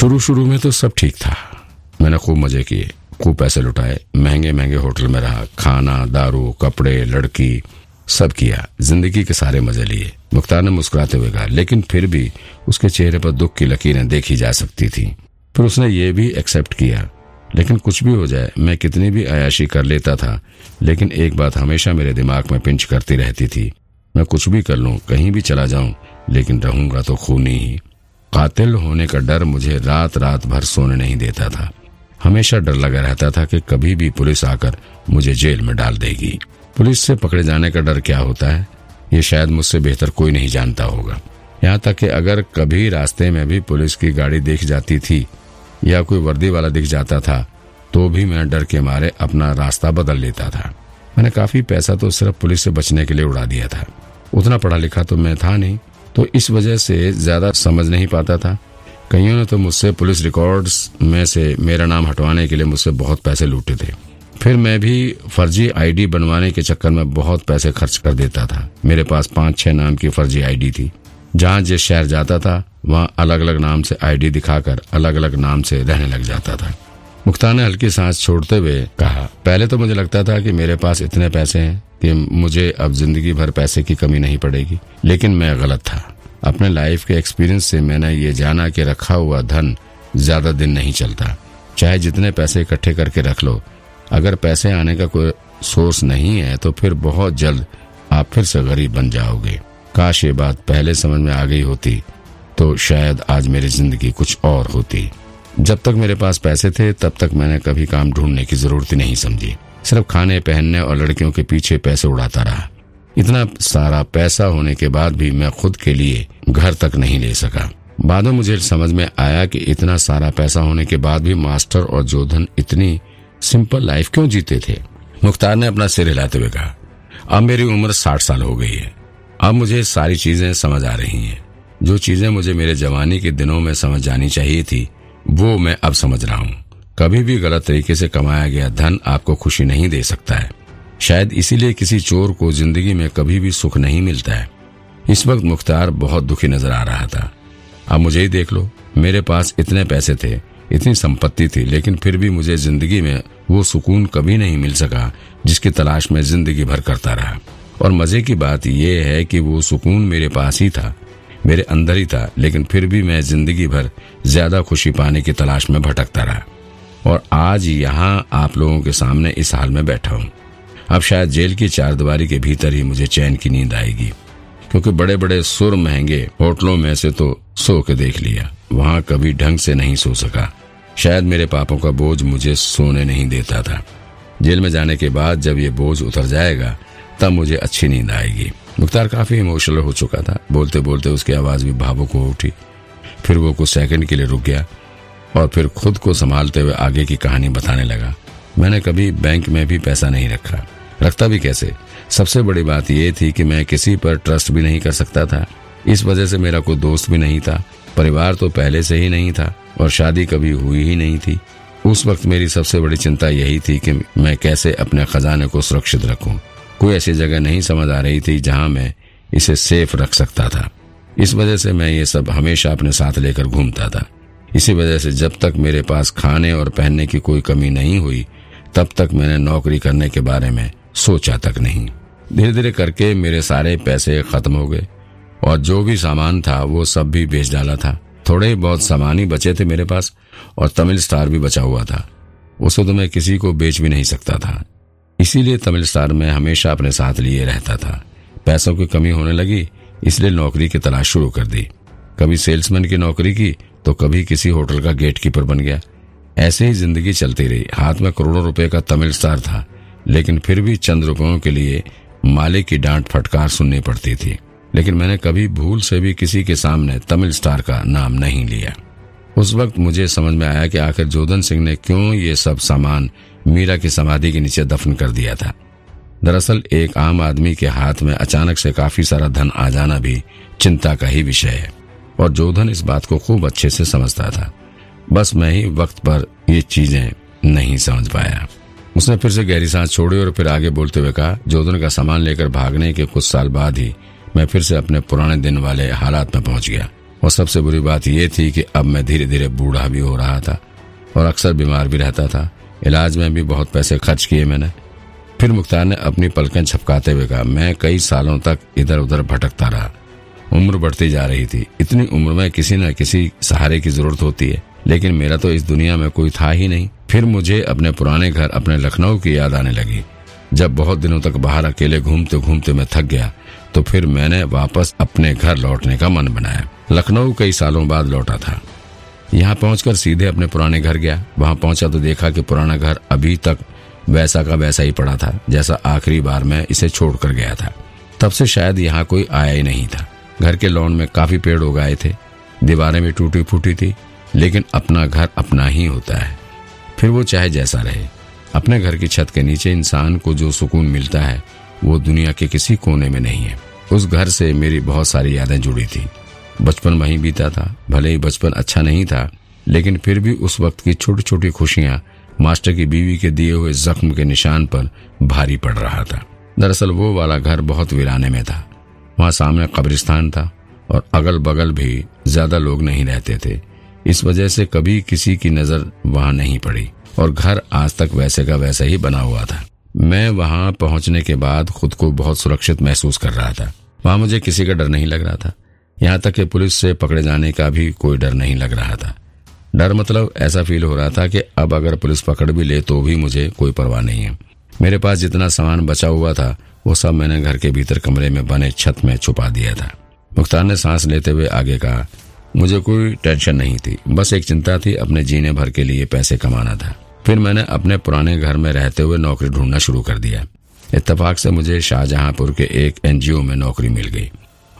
शुरू शुरू में तो सब ठीक था। मैंने खूब मज़े किए, खूब पैसे लुटाए, महँगे महँगे होटल में रहा, खाना, दारू, कपड़े, लड़की, सब किया, ज़िंदगी के सारे मज़े लिए। मुख्तार ने मुस्कुराते हुए कहा, लेकिन फिर भी उसके चेहरे पर दुख की लकीरें देखी जा सकती थी। फिर उसने ये भी एक्सेप्ट किया, लेकिन कुछ भी हो जाए, मैं कितनी भी अयाशी कर लेता था, लेकिन एक बात हमेशा मेरे दिमाग में पिंच करती रहती थी, मैं कुछ भी कर लूँ, कहीं भी चला जाऊँ, लेकिन रहूँगा तो खूनी ही। कातिल होने का डर मुझे रात रात भर सोने नहीं देता था। हमेशा डर लगा रहता था कि कभी भी पुलिस आकर मुझे जेल में डाल देगी। पुलिस से पकड़े जाने का डर क्या होता है? ये शायद मुझसे बेहतर कोई नहीं जानता होगा। यहाँ तक कि अगर कभी रास्ते में भी पुलिस की गाड़ी दिख जाती थी या कोई वर्दी वाला दिख जाता था तो भी मैं डर के मारे अपना रास्ता बदल लेता था। मैंने काफ़ी पैसा तो सिर्फ़ पुलिस से बचने के लिए उड़ा दिया था। उतना पढ़ा लिखा तो मैं था नहीं। तो इस वजह से ज़्यादा समझ नहीं पाता था। कईयों ने तो मुझसे पुलिस रिकॉर्ड्स में से मेरा नाम हटवाने के लिए मुझसे बहुत पैसे लूटे थे। फिर मैं भी फर्जी आईडी बनवाने के चक्कर में बहुत पैसे खर्च कर देता था। मेरे पास पाँच छह नाम की फर्जी आईडी थी। जहाँ जिस शहर जाता था, वहाँ अलग अलग नाम से आईडी दिखाकर अलग अलग नाम से रहने लग जाता था। मुख्तार ने हल्की सांस छोड़ते हुए कहा, पहले तो मुझे लगता था कि मेरे पास इतने पैसे हैं कि मुझे अब ज़िंदगी भर पैसे की कमी नहीं पड़ेगी, लेकिन मैं गलत था। अपने लाइफ के एक्सपीरियंस से मैंने ये जाना कि रखा हुआ धन ज़्यादा दिन नहीं चलता। चाहे जितने पैसे इकट्ठे करके रख लो। अगर पैसे आने का कोई सोर्स नहीं है तो फिर बहुत जल्द आप फिर से गरीब बन जाओगे। काश ये बात पहले समझ में आ गई होती तो शायद आज मेरी ज़िंदगी कुछ और होती। जब तक मेरे पास पैसे थे, तब तक मैंने कभी काम ढूँढने की ज़रूरत नहीं समझी। सिर्फ़ खाने, पहनने और लड़कियों के पीछे पैसे उड़ाता रहा। इतना सारा पैसा होने के बाद भी मैं खुद के लिए घर तक नहीं ले सका। बाद में मुझे समझ में आया कि इतना सारा पैसा होने के बाद भी मास्टर और जोधन इतनी सिंपल लाइफ क्यों जीते थे? मुख्तार ने अपना सिर हिलाते हुए कहा, अब मेरी उम्र साठ साल हो गई है। अब मुझे सारी चीज़ें समझ आ रही हैं। जो चीज़ें मुझे मेरे जवानी के दिनों में समझ जानी चाहिए थी, वो मैं अब समझ रहा हूँ। कभी भी गलत तरीके से कमाया गया धन आपको खुशी नहीं दे सकता है। शायद इसीलिए किसी चोर को ज़िंदगी में कभी भी सुख नहीं मिलता है। इस वक्त मुख्तार बहुत दुखी नज़र आ रहा था। अब मुझे ही देख लो, मेरे पास इतने पैसे थे, इतनी संपत्ति थी, लेकिन फिर भी मुझे ज़िंदगी में वो सुकून कभी नहीं मिल सका, जिसकी तलाश में ज़िंदगी भर करता रहा। और मज़े की बात यह है कि वो सुकून मेरे पास ही था, मेरे अंदर ही था, लेकिन फिर भी मैं ज़िंदगी भर ज़्यादा खुशी पाने की तलाश में भटकता रहा। और आज यहाँ आप लोगों के सामने इस हाल में बैठा हूँ। अब शायद जेल की चार दीवारी के भीतर ही मुझे चैन की नींद आएगी। क्योंकि बड़े बड़े सुर महँगे होटलों में से तो सो के देख लिया। वहाँ कभी ढंग से नहीं सो सका। शायद मेरे पापों का बोझ मुझे सोने नहीं देता था। जेल में जाने के बाद जब ये बोझ उतर जाएगा, तब मुझे अच्छी नींद आएगी। मुख्तार काफ़ी इमोशनल हो चुका था। बोलते बोलते उसकी आवाज़ भी भावुक हो उठी। फिर वो कुछ सेकंड के लिए रुक गया और फिर खुद को संभालते हुए आगे की कहानी बताने लगा। मैंने कभी बैंक में भी पैसा नहीं रखा। रखता भी कैसे? सबसे बड़ी बात यह थी कि मैं किसी पर ट्रस्ट भी नहीं कर सकता था। इस वजह से मेरा कोई दोस्त भी नहीं था। परिवार तो पहले से ही नहीं था और शादी कभी हुई ही नहीं थी। उस वक्त मेरी सबसे बड़ी चिंता यही थी कि मैं कैसे अपने खजाने को सुरक्षित रखूँ। कोई ऐसी जगह नहीं समझ आ रही थी जहाँ मैं इसे सेफ़ रख सकता था। इस वजह से मैं ये सब हमेशा अपने साथ लेकर घूमता था। इसी वजह से जब तक मेरे पास खाने और पहनने की कोई कमी नहीं हुई, तब तक मैंने नौकरी करने के बारे में सोचा तक नहीं। धीरे धीरे करके मेरे सारे पैसे खत्म हो गए और जो भी सामान था, वो सब भी बेच डाला था। थोड़े बहुत सामान ही बचे थे मेरे पास और तमिल स्टार भी बचा हुआ था। उसे तो मैं किसी को बेच भी नहीं सकता था। इसीलिए तमिल स्टार में हमेशा अपने साथ लिए रहता था। पैसों की कमी होने लगी, इसलिए नौकरी की तलाश शुरू कर दी। कभी सेल्समैन की नौकरी की तो कभी किसी होटल का गेट कीपर बन गया। ऐसे ही ज़िंदगी चलती रही। हाथ में करोड़ों रुपए का तमिल स्टार था। लेकिन फिर भी चंद के लिए मालिक की डांट फटकार सुननी पड़ती थी। लेकिन मैंने कभी भूल से भी किसी के सामने तमिल स्टार का नाम नहीं लिया। उस वक्त मुझे समझ में आया कि आखिर जोधन सिंह ने क्यों ये सब सामान मीरा की समाधि के नीचे दफन कर दिया था। दरअसल एक आम आदमी के हाथ में अचानक से काफ़ी सारा धन आ जाना भी चिंता का ही विषय है, और जोधन इस बात को खूब अच्छे से समझता था। बस मैं ही वक्त पर ये चीज़ें नहीं समझ पाया। उसने फिर से गहरी सांस छोड़ी और फिर आगे बोलते हुए कहा जोधन का सामान लेकर भागने के कुछ साल बाद ही मैं फिर से अपने पुराने दिन वाले हालात में पहुँच गया। और सबसे बुरी बात यह थी कि अब मैं धीरे धीरे बूढ़ा भी हो रहा था और अक्सर बीमार भी रहता था। इलाज में भी बहुत पैसे खर्च किए मैंने। फिर मुख्तार ने अपनी पलकें छपकाते हुए कहा, मैं कई सालों तक इधर उधर भटकता रहा। उम्र बढ़ती जा रही थी। इतनी उम्र में किसी न किसी सहारे की ज़रूरत होती है। लेकिन मेरा तो इस दुनिया में कोई था ही नहीं। फिर मुझे अपने पुराने घर अपने लखनऊ की याद आने लगी। जब बहुत दिनों तक बाहर अकेले घूमते घूमते मैं थक गया तो फिर मैंने वापस अपने घर लौटने का मन बनाया। लखनऊ कई सालों बाद लौटा था। यहाँ पहुंचकर सीधे अपने पुराने घर गया। वहाँ पहुँचा तो देखा कि पुराना घर अभी तक वैसा का वैसा ही पड़ा था, जैसा आखिरी बार मैं इसे छोड़कर गया था। तब से शायद यहाँ कोई आया ही नहीं था। घर के लॉन में काफ़ी पेड़ उगाए थे। दीवारें भी टूटी फूटी थी, लेकिन अपना घर अपना ही होता है। फिर वो चाहे जैसा रहे। अपने घर की छत के नीचे इंसान को जो सुकून मिलता है, वो दुनिया के किसी कोने में नहीं है। उस घर से मेरी बहुत सारी यादें जुड़ी थी। बचपन वहीं बीता था, भले ही बचपन अच्छा नहीं था, लेकिन फिर भी उस वक्त की छोटी छोटी खुशियाँ मास्टर की बीवी के दिए हुए जख्म के निशान पर भारी पड़ रहा था। दरअसल वो वाला घर बहुत वीराने में था। वहाँ सामने कब्रिस्तान था और अगल बगल भी ज़्यादा लोग नहीं रहते थे। इस वजह से कभी किसी की नज़र वहाँ नहीं पड़ी। और घर आज तक वैसे का वैसा ही बना हुआ था। मैं वहाँ पहुँचने के बाद खुद को बहुत सुरक्षित महसूस कर रहा था। वहाँ मुझे किसी का डर नहीं लग रहा था। यहाँ तक कि पुलिस से पकड़े जाने का भी कोई डर नहीं लग रहा था। डर मतलब ऐसा फील हो रहा था कि अब अगर पुलिस पकड़ भी ले तो भी मुझे कोई परवाह नहीं है। मेरे पास जितना सामान बचा हुआ था, वो सब मैंने घर के भीतर कमरे में बने छत में छुपा दिया था। मुख्तार ने सांस लेते हुए आगे कहा मुझे कोई टेंशन नहीं थी। बस एक चिंता थी, अपने जीने भर के लिए पैसे कमाना था। फिर मैंने अपने पुराने घर में रहते हुए नौकरी ढूंढना शुरू कर दिया। इत्तेफाक से मुझे शाहजहांपुर के एक एनजीओ में नौकरी मिल गई।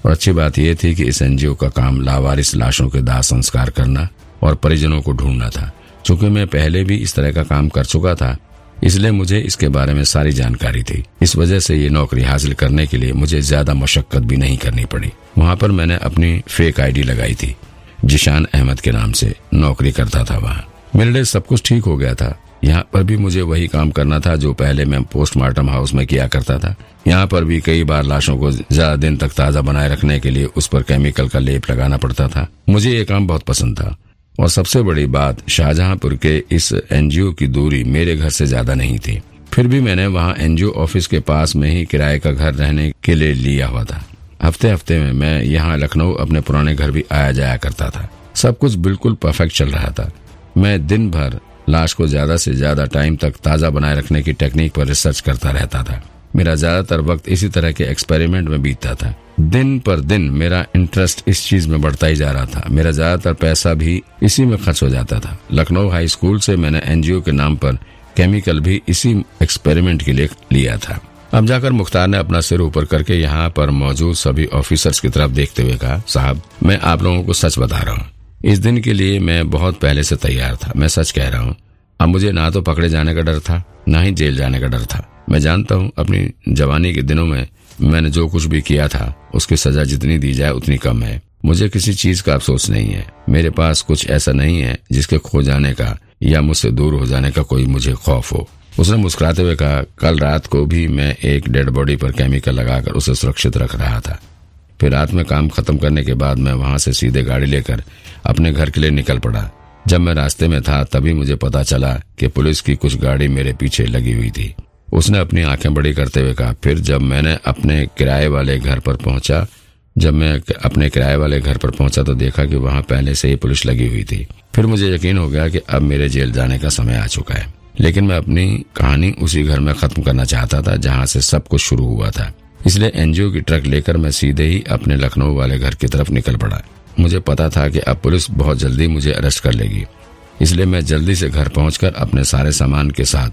और अच्छी बात यह थी कि इस एनजीओ का काम लावारिस लाशों के दाह संस्कार करना और परिजनों को ढूंढना था। चूँकि मैं पहले भी इस तरह का काम कर चुका था इसलिए मुझे इसके बारे में सारी जानकारी थी। इस वजह से ये नौकरी हासिल करने के लिए मुझे ज़्यादा मशक्कत भी नहीं करनी पड़ी। वहाँ पर मैंने अपनी फेक आईडी लगाई थी, जिशान अहमद के नाम से। नौकरी करता था वहाँ। मेरे लिए सब कुछ ठीक हो गया था। यहाँ पर भी मुझे वही काम करना था जो पहले मैं पोस्टमार्टम हाउस में किया करता था। यहाँ पर भी कई बार लाशों को ज़्यादा दिन तक ताज़ा बनाए रखने के लिए उस पर केमिकल का लेप लगाना पड़ता था। मुझे ये काम बहुत पसंद था। और सबसे बड़ी बात, शाहजहांपुर के इस एनजीओ की दूरी मेरे घर से ज़्यादा नहीं थी। फिर भी मैंने वहाँ एनजीओ ऑफ़िस के पास में ही किराए का घर रहने के लिए लिया हुआ था। हफ़्ते हफ़्ते में मैं यहाँ लखनऊ अपने पुराने घर भी आया जाया करता था। सब कुछ बिल्कुल परफेक्ट चल रहा था। मैं दिन भर लाश को ज़्यादा से ज़्यादा टाइम तक ताज़ा बनाए रखने की टेक्निक पर रिसर्च करता रहता था। मेरा ज़्यादातर वक्त इसी तरह के एक्सपेरिमेंट में बीतता था। दिन पर दिन मेरा इंटरेस्ट इस चीज़ में बढ़ता ही जा रहा था। मेरा ज़्यादातर पैसा भी इसी में खर्च हो जाता था। लखनऊ हाई स्कूल से मैंने एनजीओ के नाम पर केमिकल भी इसी एक्सपेरिमेंट के लिए लिया था। अब जाकर मुख्तार ने अपना सिर ऊपर करके यहाँ पर मौजूद सभी ऑफिसर्स की तरफ़ देखते हुए कहा, साहब, मैं आप लोगों को सच बता रहा हूँ। इस दिन के लिए मैं बहुत पहले से तैयार था। मैं सच कह रहा हूँ। अब मुझे ना तो पकड़े जाने का डर था, ना ही जेल जाने का डर था। मैं जानता हूँ, अपनी जवानी के दिनों में मैंने जो कुछ भी किया था, उसकी सजा जितनी दी जाए उतनी कम है। मुझे किसी चीज़ का अफसोस नहीं है। मेरे पास कुछ ऐसा नहीं है जिसके खो जाने का या मुझसे दूर हो जाने का कोई मुझे खौफ हो। उसने मुस्कुराते हुए कहा, कल रात को भी मैं एक डेड बॉडी पर केमिकल लगाकर उसे सुरक्षित रख रहा था। फिर रात में काम खत्म करने के बाद मैं वहाँ से सीधे गाड़ी लेकर अपने घर के लिए निकल पड़ा। जब मैं रास्ते में था, तभी मुझे पता चला कि पुलिस की कुछ गाड़ी मेरे पीछे लगी हुई थी। उसने अपनी आँखें बड़ी करते हुए कहा, फिर जब मैंने अपने किराए वाले घर पर पहुँचा, जब मैं अपने किराए वाले घर पर पहुँचा तो देखा कि वहाँ पहले से ही पुलिस लगी हुई थी। फिर मुझे यकीन हो गया कि अब मेरे जेल जाने का समय आ चुका है। लेकिन मैं अपनी कहानी उसी घर में खत्म करना चाहता था, जहाँ से सब कुछ शुरू हुआ था। इसलिए एनजीओ की ट्रक लेकर मैं सीधे ही अपने लखनऊ वाले घर की तरफ़ निकल पड़ा। मुझे पता था कि अब पुलिस बहुत जल्दी मुझे अरेस्ट कर लेगी। इसलिए मैं जल्दी से घर पहुंचकर अपने सारे सामान के साथ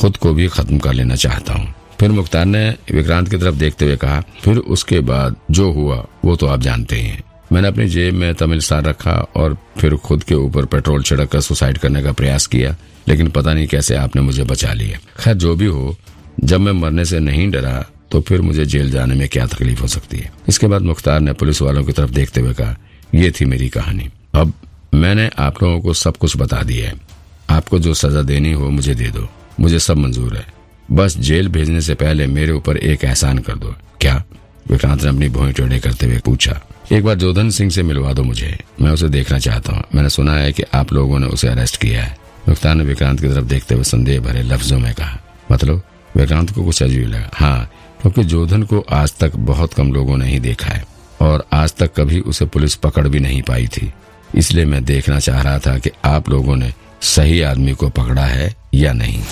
खुद को भी खत्म कर लेना चाहता हूँ। फिर मुख्तार ने विक्रांत की तरफ़ देखते हुए कहा, फिर उसके बाद जो हुआ, वो तो आप जानते ही हैं। मैंने अपनी जेब में तमिल सार रखा और फिर खुद के ऊपर पेट्रोल छिड़क कर सुसाइड करने का प्रयास किया, लेकिन पता नहीं कैसे आपने मुझे बचा लिया। खैर, जो भी हो, जब मैं मरने से नहीं डरा तो फिर मुझे जेल जाने में क्या तकलीफ़ हो सकती है? इसके बाद मुख्तार ने पुलिस वालों की तरफ़ देखते हुए कहा, ये थी मेरी कहानी। अब मैंने आप लोगों को सब कुछ बता दिया है। आपको जो सजा देनी हो, मुझे दे दो। मुझे सब मंजूर है। बस जेल भेजने से पहले मेरे ऊपर एक एहसान कर दो। क्या? विक्रांत ने अपनी भोई टेढ़े करते हुए पूछा। एक बार जोधन सिंह से मिलवा दो मुझे। मैं उसे देखना चाहता हूँ। मैंने सुना है कि आप लोगों ने उसे अरेस्ट किया है। मुख्तार ने विक्रांत की तरफ़ देखते हुए संदेह भरे लफ्जों में कहा मतलब? विक्रांत को कुछ अजीब लगा। हाँ क्योंकि जोधन को आज तक बहुत कम लोगों ने ही देखा है, और आज तक कभी उसे पुलिस पकड़ भी नहीं पाई थी। इसलिए मैं देखना चाह रहा था कि आप लोगों ने सही आदमी को पकड़ा है या नहीं।